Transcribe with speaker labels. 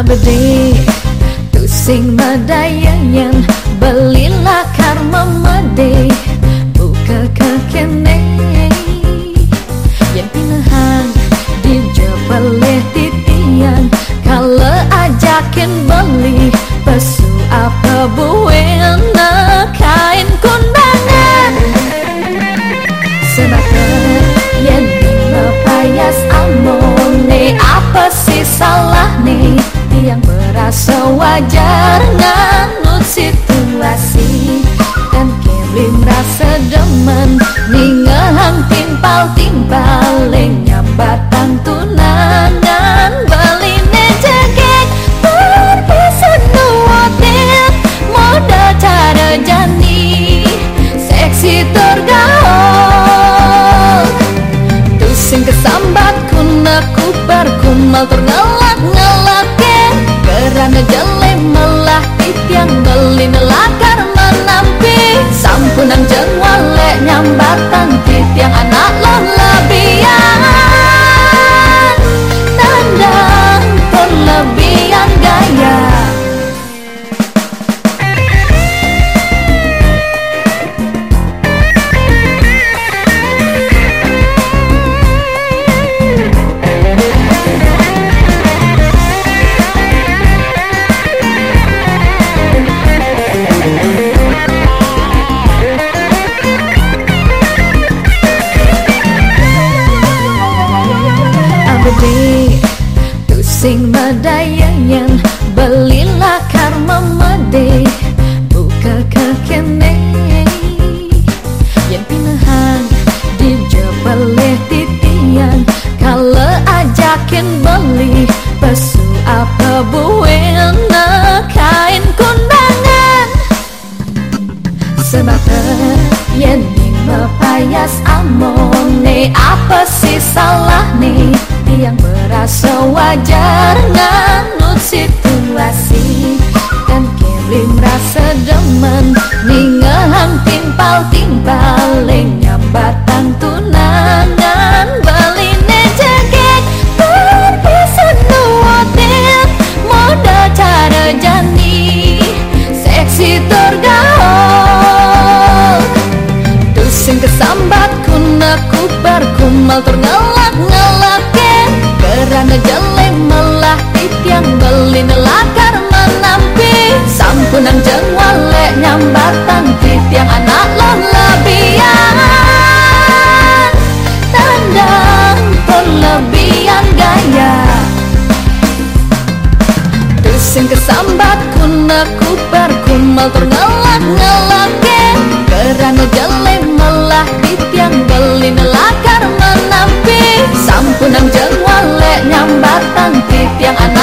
Speaker 1: Abdi Tusing medayangan Belilah karma mede Buka kekene Yang pinahan Di jebelih titian Kalau ajakin beli Pesu apa buena Kain kundangan Sebagai yang payas amone Apa sih salah Yang berasa wajar nganut situasi. Dan kelim rasa demen Ningehang timpal-timpal Nyambatan tunangan Beline jegek Berpisah nuotin Moda cara jani Seksi tergaul. Tusing kesambat kuna kupar kumal terngelak-ngelak Abdi Tusing medayangan Belilah karma mede Buka kekene. Yang pinahan Di jebelih titian. Kalau ajakin beli Pesu apa buena Kain kundangan Sebab yang payas amone Apa sih salah berasa wajar nganut situasi. Dan kirim rasa demen Ningehang timpal-timpal Nyambatan tunangan. Beline jegek Berpisah nuotin Moda cara jani Seksi tergaul. Tusing kesambat kuna kupar kumal terngelak-ngelak Kerana jele melah titiang beli nelakar menampi Sampunang jeng wale nyambatan titiang anak lo lebihan. Tandang pun lebihan gaya. Tusing kesambat kuna kupar kumal Kerana melah titiang beli nelakar hambatan tip yang anak